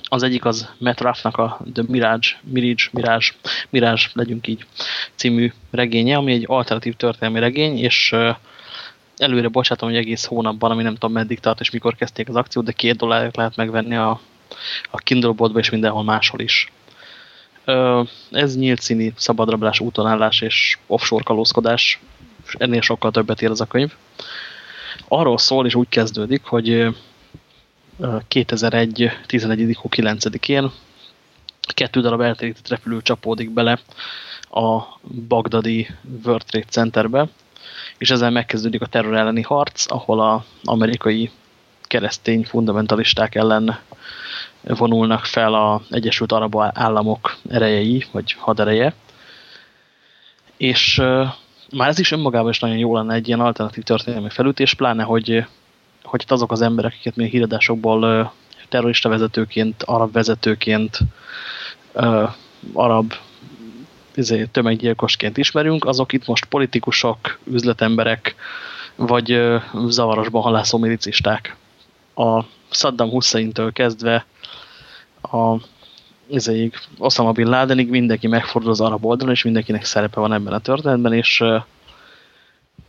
Az egyik az Matt Ruffnak a The Mirage, Mirage, Mirage, Mirage, legyünk így, című regénye, ami egy alternatív történelmi regény, és előre bocsátom, hogy egész hónapban, ami nem tudom meddig tart, és mikor kezdték az akciót, de két dollárért lehet megvenni a, a Kindle boltba, és mindenhol máshol is. Ez nyílt színi szabadrablás, útonállás és offshore kalózkodás, ennél sokkal többet ér az a könyv. Arról szól, és úgy kezdődik, hogy 2001. 11. 9-én kettő darab elterített repülő csapódik bele a bagdadi World Trade Centerbe, és ezzel megkezdődik a terror elleni harc, ahol az amerikai keresztény fundamentalisták ellen vonulnak fel az Egyesült Arab Államok erejei, vagy hadereje. És már ez is önmagában is nagyon jó lenne egy ilyen alternatív történelmi felütés, pláne, hogy, hogy azok az emberek, akiket mi a híradásokból terrorista vezetőként, arab vezetőként, arab izé, tömeggyilkosként ismerünk, azok itt most politikusok, üzletemberek, vagy zavarosban halászó milicisták. A Saddam Hussein-től kezdve a izéig, Osama Bin Ladenig mindenki megfordul az arab oldalon, és mindenkinek szerepe van ebben a történetben, és,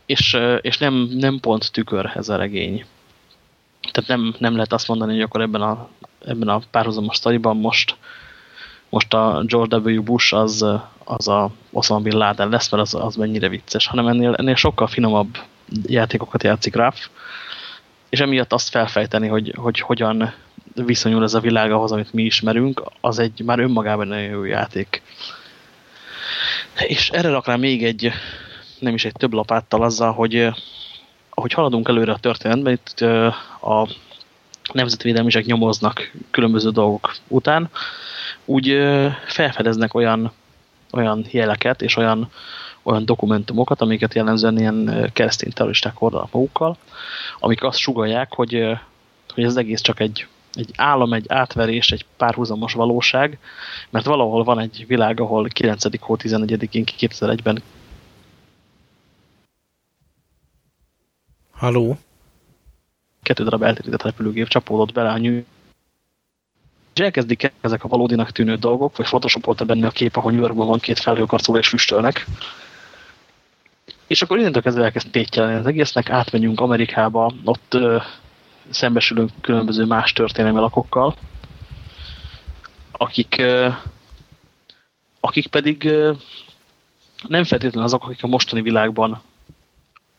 és, és nem, nem pont tükör ez a regény. Tehát nem, nem lehet azt mondani, hogy akkor ebben a, ebben a párhuzamos sztoriban most, most a George W. Bush az, az a Osama Bin Laden lesz, mert az, az mennyire vicces, hanem ennél, ennél sokkal finomabb játékokat játszik Raff, és emiatt azt felfejteni, hogy, hogy hogyan viszonyul ez a világ ahhoz, amit mi ismerünk, az egy már önmagában nagyon jó játék. És erre raknám még egy, nem is egy több lapáttal azzal, hogy ahogy haladunk előre a történetben, itt a nemzetvédelmisek nyomoznak különböző dolgok után, úgy felfedeznek olyan, olyan jeleket és olyan, olyan dokumentumokat, amiket jellemzően ilyen keresztény terroristák hordanak magukkal, amik azt sugalják, hogy, hogy ez egész csak egy egy állam, egy átverés, egy párhuzamos valóság, mert valahol van egy világ, ahol 9. hó 11-én 2001-ben Haló? Kettő darab eltérített repülőgép csapódott bele a nyű. És elkezdik ezek a valódinak tűnő dolgok, vagy photoshopolta benne a kép, ahol New Yorkban van két felhőkarcoló és füstölnek. És akkor innentől kezdve elkezd tétjelni az egésznek, átmenjünk Amerikába, ott szembesülünk különböző más történelmi lakokkal, akik, akik pedig nem feltétlenül azok, akik a mostani világban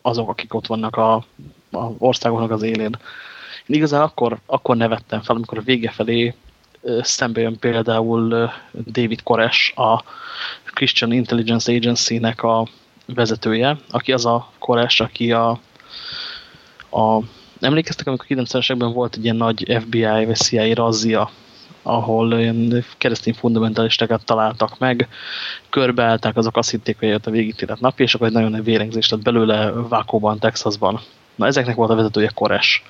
azok, akik ott vannak a, a országoknak az élén. Én igazán akkor, akkor nevettem fel, amikor a vége felé szembe jön például David Koresh, a Christian Intelligence Agency-nek a vezetője, aki az a Koresh, aki a, a Emlékeztek, amikor 90-esekben volt egy ilyen nagy FBI vagy CIA razzia, ahol ilyen keresztény fundamentalistákat találtak meg, körbeállták, azok azt hitték, hogy jött a végítélet napja, és akkor egy nagyon nagy vérengzés lett belőle Vákóban, Texasban. Na ezeknek volt a vezetője Kores.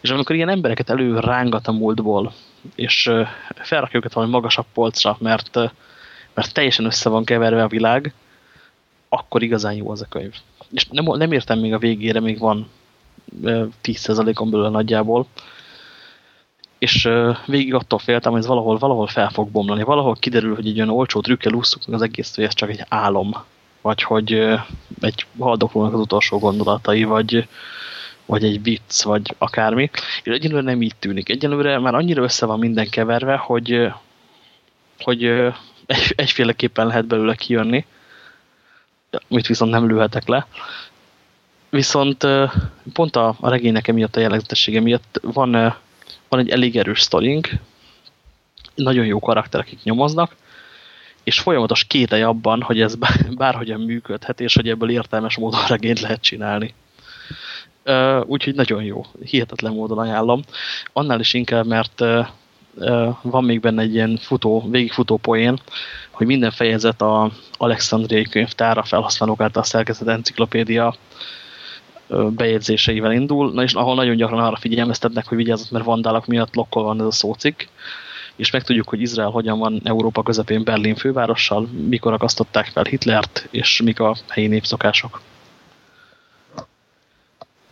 És amikor ilyen embereket előrángat a múltból, és felrakja őket valami magasabb polcra, mert, mert teljesen össze van keverve a világ, akkor igazán jó az a könyv. És nem, nem értem még a végére, még van 10%-on belül nagyjából. És végig attól féltem, hogy ez valahol, valahol fel fog bomlani. Valahol kiderül, hogy egy olyan olcsó trükkel úsztuk az egész, hogy ez csak egy álom. Vagy hogy egy haldoklónak az utolsó gondolatai, vagy, vagy egy vicc, vagy akármi. És egyelőre nem így tűnik. Egyelőre már annyira össze van minden keverve, hogy, hogy egy, egyféleképpen lehet belőle kijönni, amit viszont nem lőhetek le. Viszont pont a, a regénynek emiatt a jellegzetessége miatt van, van egy elég erős sztorink, nagyon jó karakterek, akik nyomoznak, és folyamatos kételj abban, hogy ez bárhogyan működhet, és hogy ebből értelmes módon regényt lehet csinálni. Úgyhogy nagyon jó, hihetetlen módon ajánlom. Annál is inkább, mert van még benne egy ilyen futó, végigfutó poén, hogy minden fejezet a Alexandriai könyvtára felhasználók által szerkezett enciklopédia bejegyzéseivel indul, na és ahol nagyon gyakran arra figyelmeztetnek, hogy vigyázzat, mert vandálak miatt lokkol van ez a szócik, és megtudjuk, hogy Izrael hogyan van Európa közepén Berlin fővárossal, mikor akasztották fel Hitlert, és mik a helyi népszokások.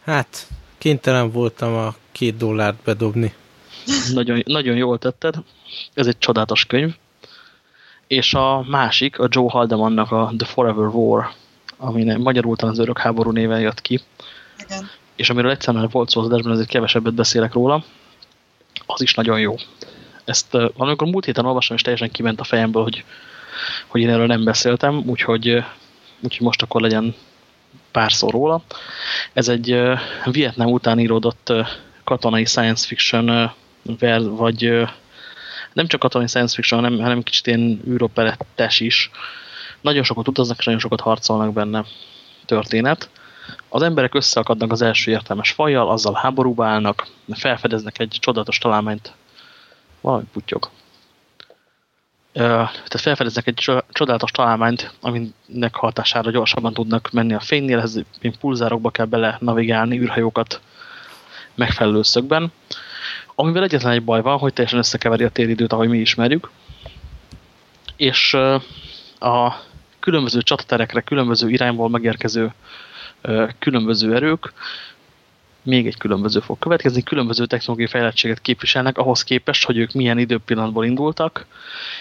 Hát, kénytelen voltam a két dollárt bedobni. Nagyon, nagyon jól tetted. Ez egy csodálatos könyv. És a másik, a Joe Haldemannak a The Forever War, ami magyarul az örök háború néven jött ki. Igen. És amiről egyszer már volt szó az adásban, ezért kevesebbet beszélek róla. Az is nagyon jó. Ezt uh, valamikor múlt héten olvastam, és teljesen kiment a fejemből, hogy, hogy én erről nem beszéltem, úgyhogy, úgyhogy most akkor legyen pár szó róla. Ez egy uh, Vietnám után íródott uh, katonai science fiction uh, vagy nem csak katonai science fiction, hanem, hanem kicsit ilyen űroperettes is. Nagyon sokat utaznak, és nagyon sokat harcolnak benne történet. Az emberek összeakadnak az első értelmes fajjal, azzal háborúba állnak, felfedeznek egy csodatos találmányt. Valami putyog. Tehát felfedeznek egy csodálatos találmányt, aminek hatására gyorsabban tudnak menni a fénynél, ez pulzárokba kell bele navigálni, űrhajókat megfelelő szögben. Amivel egyetlen egy baj van, hogy teljesen összekeveri a téridőt, ahogy mi ismerjük. És a különböző csataterekre, különböző irányból megérkező különböző erők, még egy különböző fog következni, különböző technológiai fejlettséget képviselnek ahhoz képest, hogy ők milyen időpillanatból indultak,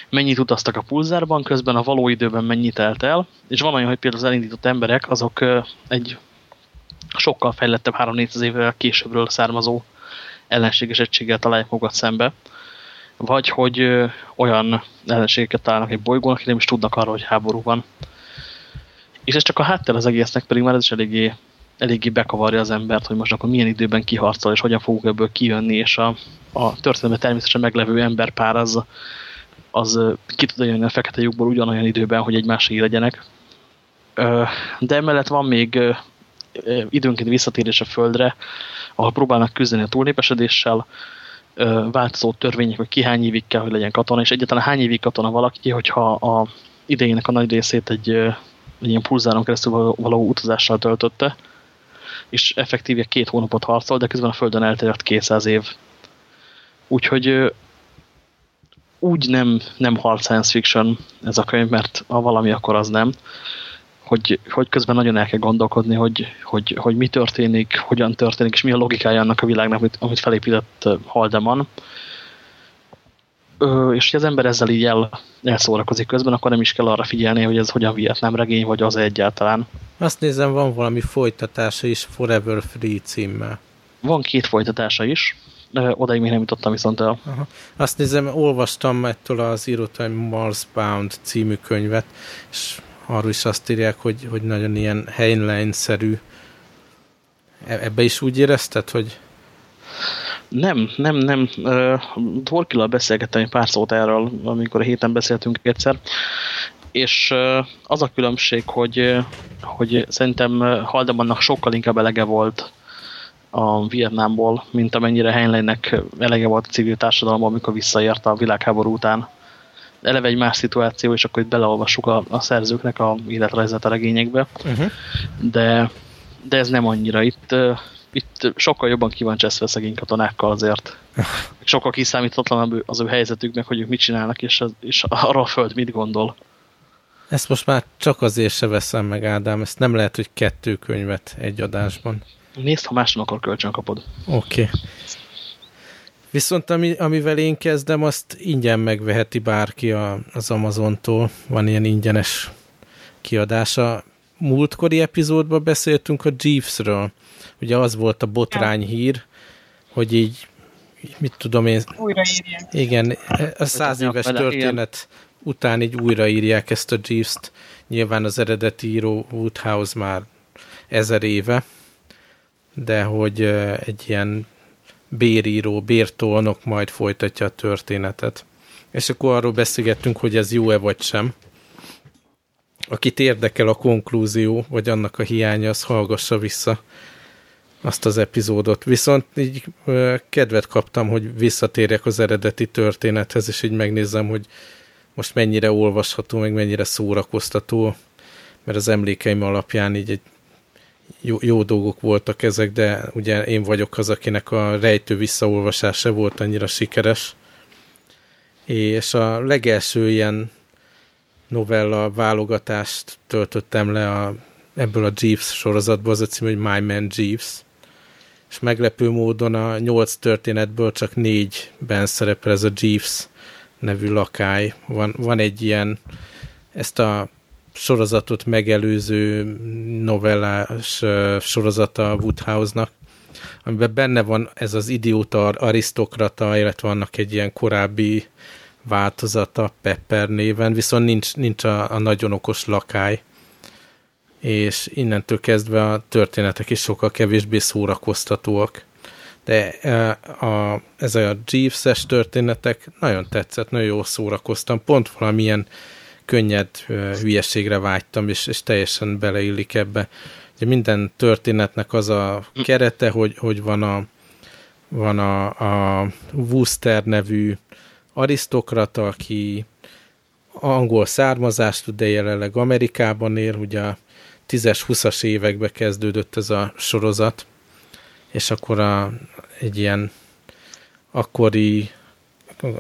mennyit utaztak a pulzárban, közben a való időben mennyit telt el, és van olyan, hogy például az elindított emberek, azok egy sokkal fejlettebb 3-400 évvel későbbről származó ellenséges egységgel találják magukat szembe, vagy hogy olyan ellenségeket találnak egy bolygón, akik nem is tudnak arról, hogy háború van. És ez csak a háttér az egésznek, pedig már ez is eléggé, eléggé bekavarja az embert, hogy most akkor milyen időben kiharcol, és hogyan fogunk ebből kijönni, és a, a történetben természetesen meglevő emberpár az, az ki tud jönni a fekete lyukból ugyanolyan időben, hogy egymásé legyenek. De emellett van még időnként visszatérés a földre, ahol próbálnak küzdeni a túlnépesedéssel, változó törvények, hogy ki hány évig kell, hogy legyen katona, és egyáltalán hány évig katona valaki, hogyha a idejének a nagy részét egy, egy ilyen pulzáron keresztül való, utazással töltötte, és effektíve két hónapot harcol, de közben a Földön elterjedt 200 év. Úgyhogy úgy nem, nem hard science fiction ez a könyv, mert ha valami, akkor az nem hogy, hogy közben nagyon el kell gondolkodni, hogy, hogy, hogy mi történik, hogyan történik, és mi a logikája annak a világnak, amit, amit felépített Haldeman. Ö, és hogy az ember ezzel így el, elszórakozik közben, akkor nem is kell arra figyelni, hogy ez hogyan Vietnám regény, vagy az egyáltalán. Azt nézem, van valami folytatása is Forever Free címmel. Van két folytatása is, odaig még nem jutottam viszont el. Aha. Azt nézem, olvastam ettől az írótól Marsbound című könyvet, és arról is azt írják, hogy, hogy nagyon ilyen Heinlein-szerű. E, ebbe is úgy érezted, hogy... Nem, nem, nem. Torkillal beszélgettem egy pár szót erről, amikor a héten beszéltünk egyszer, és az a különbség, hogy, hogy szerintem Haldemannak sokkal inkább elege volt a Vietnámból, mint amennyire Heinleinnek elege volt a civil társadalomból, amikor visszaért a világháború után eleve egy más szituáció, és akkor itt beleolvassuk a, a szerzőknek a életrajzát a regényekbe. Uh -huh. de, de ez nem annyira. Itt, itt sokkal jobban ki van cseszve szegény katonákkal azért. Sokkal kiszámítatlanabb az ő helyzetük, meg hogy ők mit csinálnak, és, az, és arra a föld mit gondol. Ezt most már csak azért se veszem meg, Ádám. Ezt nem lehet, hogy kettő könyvet egy adásban. Nézd, ha más nem akar kölcsön kapod. Oké. Okay. Viszont ami, amivel én kezdem, azt ingyen megveheti bárki a, az Amazontól. Van ilyen ingyenes kiadása. Múltkori epizódban beszéltünk a Jeevesről. Ugye az volt a botrány hír, hogy így, mit tudom én... Újraírják. Igen, a száz éves történet után így újraírják ezt a Jeeves-t. Nyilván az eredeti író Woodhouse már ezer éve, de hogy egy ilyen béríró, bértolnok majd folytatja a történetet. és akkor arról beszélgettünk, hogy ez jó-e vagy sem. Akit érdekel a konklúzió, vagy annak a hiánya, az hallgassa vissza azt az epizódot. Viszont így kedvet kaptam, hogy visszatérjek az eredeti történethez, és így megnézem, hogy most mennyire olvasható, meg mennyire szórakoztató, mert az emlékeim alapján így egy jó, jó dolgok voltak ezek, de ugye én vagyok az, akinek a rejtő visszaolvasása volt annyira sikeres. És a legelső ilyen novella válogatást töltöttem le a, ebből a Jeeves sorozatból, az a cím, hogy My Man Jeeves. És meglepő módon a nyolc történetből csak négyben szerepel ez a Jeeves nevű lakály. Van, van egy ilyen, ezt a sorozatot megelőző novellás sorozata Woodhouse-nak, amiben benne van ez az idióta arisztokrata, illetve vannak egy ilyen korábbi változata Pepper néven, viszont nincs, nincs a, a nagyon okos lakály, és innentől kezdve a történetek is sokkal kevésbé szórakoztatóak. De a, ez a Jeeves-es történetek nagyon tetszett, nagyon jól szórakoztam, pont valamilyen könnyed hülyességre vágytam, és, és teljesen beleillik ebbe. Ugye minden történetnek az a kerete, hogy, hogy van a van a, a Wooster nevű arisztokrata, aki angol származást, de jelenleg Amerikában él, ugye a 10-20-as évekbe kezdődött ez a sorozat, és akkor a, egy ilyen akkori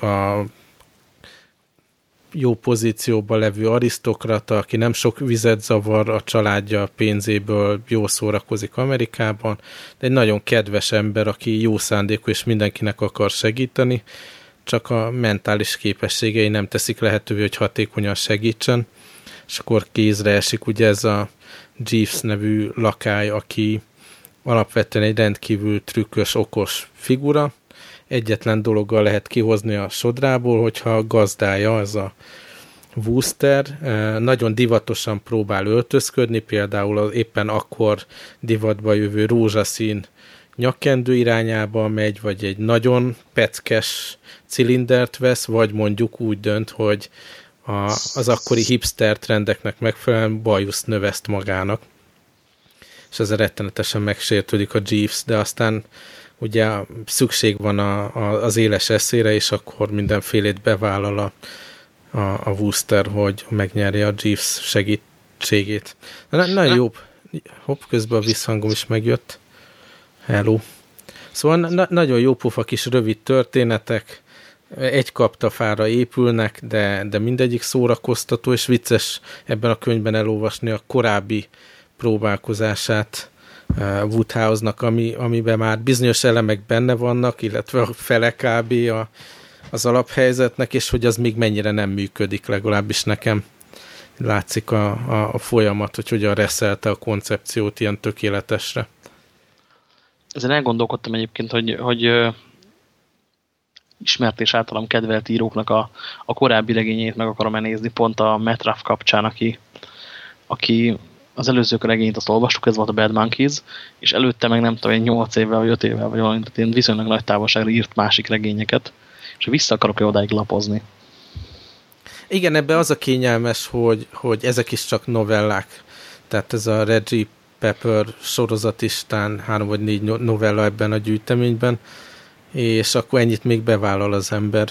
a jó pozícióban levő arisztokrata, aki nem sok vizet zavar, a családja pénzéből jó szórakozik Amerikában, de egy nagyon kedves ember, aki jó szándékú és mindenkinek akar segíteni, csak a mentális képességei nem teszik lehetővé, hogy hatékonyan segítsen, és akkor kézre esik ugye ez a Jeeves nevű lakály, aki alapvetően egy rendkívül trükkös, okos figura, egyetlen dologgal lehet kihozni a sodrából, hogyha a gazdája, az a Wooster eh, nagyon divatosan próbál öltözködni, például az éppen akkor divatba jövő rózsaszín nyakkendő irányába megy, vagy egy nagyon peckes cilindert vesz, vagy mondjuk úgy dönt, hogy a, az akkori hipster trendeknek megfelelően bajuszt növeszt magának. És ezzel rettenetesen megsértődik a Jeeves, de aztán ugye szükség van a, a, az éles eszére, és akkor mindenfélét bevállal a, a, a Wooster, hogy megnyerje a Jeeves segítségét. Na, nagyon jó. Hopp, közben a visszhangom is megjött. Hello. Szóval na, nagyon jó pufa kis rövid történetek, egy kaptafára épülnek, de, de mindegyik szórakoztató, és vicces ebben a könyvben elolvasni a korábbi próbálkozását Woodhouse-nak, ami, amiben már bizonyos elemek benne vannak, illetve a fele kb. A, az alaphelyzetnek, és hogy az még mennyire nem működik, legalábbis nekem látszik a, a, a folyamat, hogy hogyan reszelte a koncepciót ilyen tökéletesre. Ezen elgondolkodtam egyébként, hogy, hogy ismert és általam kedvelt íróknak a, a korábbi regényét meg akarom elnézni, pont a Metraf kapcsán, aki, aki az előző regényt azt olvastuk, ez volt a Bad Monkeys, és előtte meg nem tudom, 8 évvel vagy 5 évvel, vagy valami, tehát én viszonylag nagy távolságra írt másik regényeket, és vissza akarok-e odáig lapozni. Igen, ebbe az a kényelmes, hogy, hogy ezek is csak novellák. Tehát ez a Reggie Pepper sorozatistán három vagy négy novella ebben a gyűjteményben, és akkor ennyit még bevállal az ember.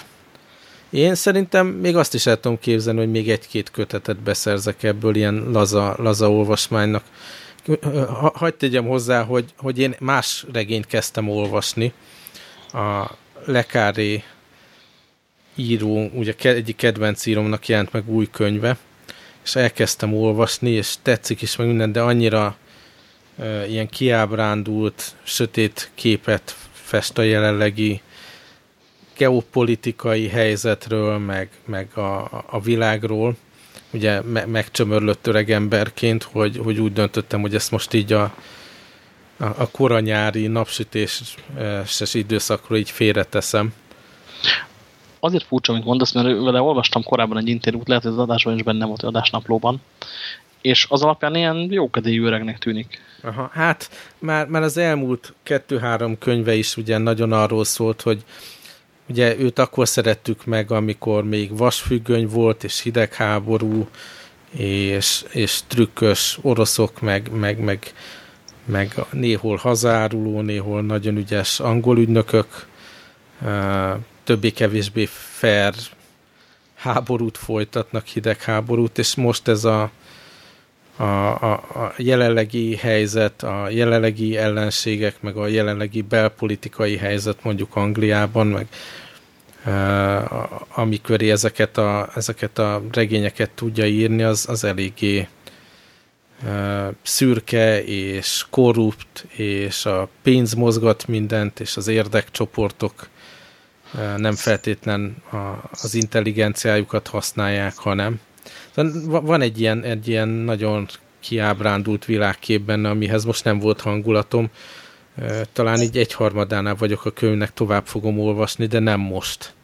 Én szerintem még azt is el tudom képzelni, hogy még egy-két kötetet beszerzek ebből ilyen laza, laza olvasmánynak. Hagy tegyem hozzá, hogy, hogy én más regényt kezdtem olvasni. A Lekári író, ugye egyik kedvenc írómnak jelent meg új könyve, és elkezdtem olvasni, és tetszik is meg minden, de annyira e, ilyen kiábrándult, sötét képet fest a jelenlegi geopolitikai helyzetről, meg, meg a, a világról, ugye me, megcsömörlött öreg emberként, hogy, hogy úgy döntöttem, hogy ezt most így a, a, a koranyári napsütéses időszakról így félreteszem. Azért furcsa, amit mondasz, mert vele olvastam korábban egy interjút, lehet, hogy az adásban is benne volt, adásnaplóban, és az alapján ilyen jókedélyű öregnek tűnik. Aha, hát már, már az elmúlt kettő-három könyve is ugye nagyon arról szólt, hogy ugye őt akkor szerettük meg, amikor még vasfüggöny volt, és hidegháború, és, és trükkös oroszok, meg, meg, meg, meg néhol hazáruló, néhol nagyon ügyes angol ügynökök, többé-kevésbé fair háborút folytatnak, hidegháborút, és most ez a, a, a, a jelenlegi helyzet, a jelenlegi ellenségek, meg a jelenlegi belpolitikai helyzet mondjuk Angliában, meg uh, amikor ezeket a, ezeket a regényeket tudja írni, az, az eléggé uh, szürke és korrupt, és a pénz mozgat mindent, és az érdekcsoportok nem feltétlen az intelligenciájukat használják, hanem van egy ilyen, egy ilyen nagyon kiábrándult világkép benne, amihez most nem volt hangulatom. Talán így egyharmadánál vagyok a könyvnek, tovább fogom olvasni, de nem most.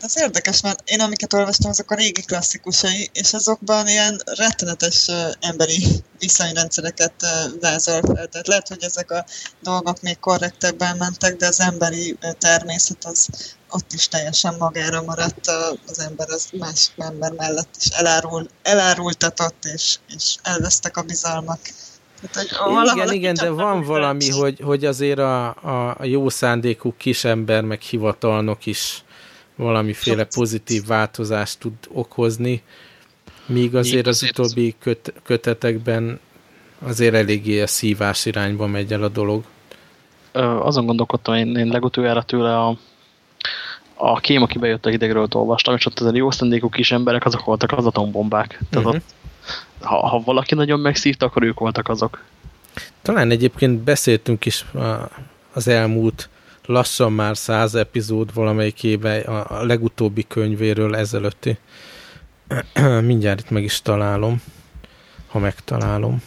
Ez érdekes, mert én amiket olvastam, azok a régi klasszikusai, és azokban ilyen rettenetes emberi viszonyrendszereket uh, vázol fel. Tehát lehet, hogy ezek a dolgok még korrektebben mentek, de az emberi természet az ott is teljesen magára maradt, az ember az más ember mellett is elárul, elárultatott, és, és elvesztek a bizalmak. Tehát, igen, igen, de van valami, hogy, hogy azért a, a jó szándékú kisember, meg hivatalnok is valamiféle pozitív változást tud okozni, míg azért az utóbbi köt, kötetekben azért eléggé a szívás irányba megy el a dolog. Ö, azon gondolkodtam, én, én legutoljára tőle a, a kém, aki bejött a hidegről, olvastam, és ott az jó szendékú kis emberek, azok voltak az atombombák. Tehát uh -huh. ott, ha, ha valaki nagyon megszívta, akkor ők voltak azok. Talán egyébként beszéltünk is az elmúlt lassan már száz epizód valamelyikében a legutóbbi könyvéről ezelőtti. Mindjárt itt meg is találom, ha megtalálom.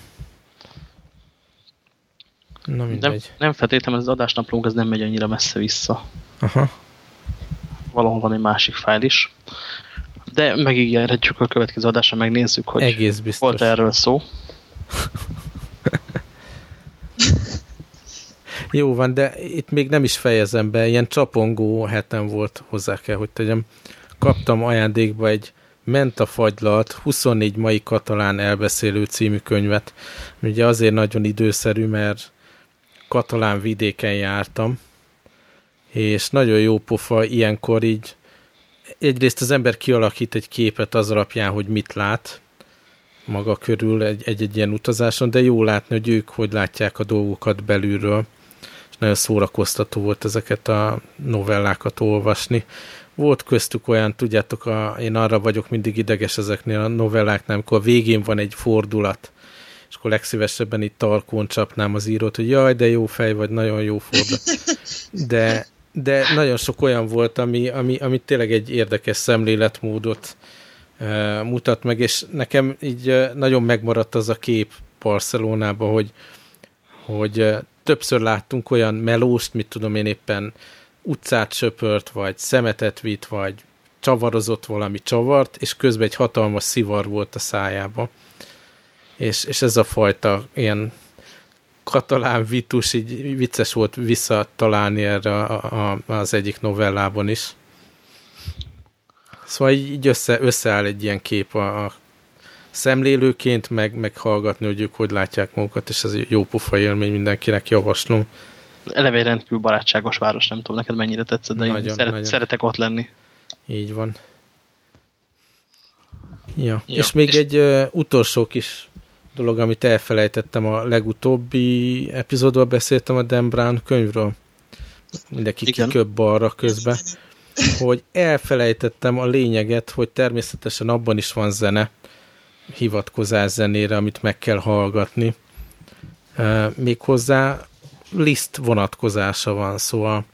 Na mindegy. Nem, nem feltétlenül az adásnaplónk, ez nem megy annyira messze vissza. Aha. Valahol van egy másik fájl is. De megígérhetjük a következő adásra, megnézzük, hogy Egész biztos. volt erről szó. Jó van, de itt még nem is fejezem be, ilyen csapongó hetem volt, hozzá kell, hogy tegyem. Kaptam ajándékba egy Mentafagylalt 24 mai katalán elbeszélő című könyvet. Ugye azért nagyon időszerű, mert katalán vidéken jártam, és nagyon jó pofa ilyenkor így egyrészt az ember kialakít egy képet az alapján, hogy mit lát maga körül egy-egy egy ilyen utazáson, de jó látni, hogy ők hogy látják a dolgokat belülről és nagyon szórakoztató volt ezeket a novellákat olvasni. Volt köztük olyan, tudjátok, a, én arra vagyok mindig ideges ezeknél a novelláknál, amikor a végén van egy fordulat, és akkor legszívesebben itt tarkón csapnám az írót, hogy jaj, de jó fej vagy, nagyon jó fordulat. De, de nagyon sok olyan volt, ami, ami, ami tényleg egy érdekes szemléletmódot e, mutat meg, és nekem így e, nagyon megmaradt az a kép Barcelonában, hogy, hogy többször láttunk olyan melóst, mit tudom én éppen utcát söpört, vagy szemetet vitt, vagy csavarozott valami csavart, és közben egy hatalmas szivar volt a szájába. És, és ez a fajta ilyen katalán vitus, így vicces volt visszatalálni erre a, a, az egyik novellában is. Szóval így össze, összeáll egy ilyen kép a, a szemlélőként, meg, meg hallgatni, hogy ők hogy látják magukat, és ez jó pufa élmény, mindenkinek javaslom. Eleve egy rendkívül barátságos város, nem tudom neked mennyire tetszett, de nagyon, én szeret, nagyon. szeretek ott lenni. Így van. Ja. ja. És még és... egy uh, utolsó kis dolog, amit elfelejtettem a legutóbbi epizódban beszéltem a Dan Brown könyvről. Mindenki Igen. kiköbb balra közben. Hogy elfelejtettem a lényeget, hogy természetesen abban is van zene, hivatkozás zenére, amit meg kell hallgatni. Méghozzá list vonatkozása van, szóval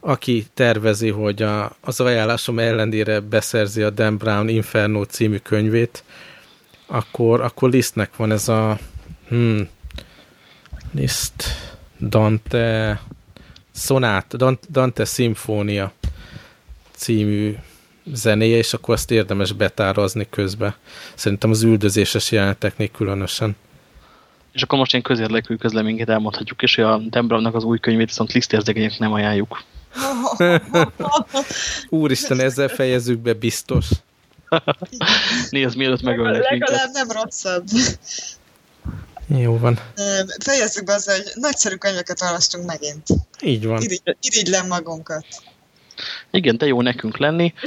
aki tervezi, hogy a, az ajánlásom ellenére beszerzi a Dan Brown Inferno című könyvét, akkor, akkor Listnek van ez a hmm, List Dante Sonát, Dante, Dante Symfónia című zenéje, és akkor azt érdemes betárazni közbe. Szerintem az üldözéses jeleneteknél különösen. És akkor most ilyen közérdekű közleményét elmondhatjuk hogy a Dan Brownnak az új könyvét viszont lisztérzegények nem ajánljuk. Úristen, ezzel fejezzük be biztos. Nézd, mielőtt megölnek Legalább minket. nem rosszabb. Jó van. Fejezzük be azzal, hogy nagyszerű könyveket olvastunk megint. Így van. Irigy, irigylem magunkat. Igen, de jó nekünk lenni.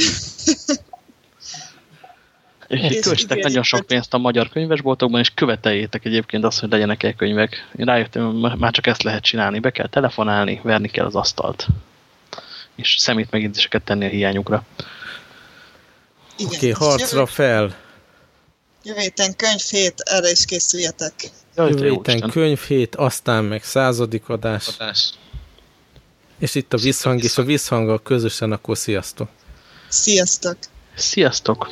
És ígérjük, nagyon sok pénzt a magyar könyvesboltokban, és követeljétek egyébként azt, hogy legyenek el könyvek. Én rájöttem, már csak ezt lehet csinálni. Be kell telefonálni, verni kell az asztalt. És szemét megjegyzéseket tenni a hiányukra. Igen. Oké, okay, harcra Jövő, fel. jövő héten könyvhét, erre is készüljetek. Jövő héten könyvhét, aztán meg századik adás. És itt a visszhang, és a visszhanggal közösen, akkor sziasztok. Sziasztok! Sziasztok!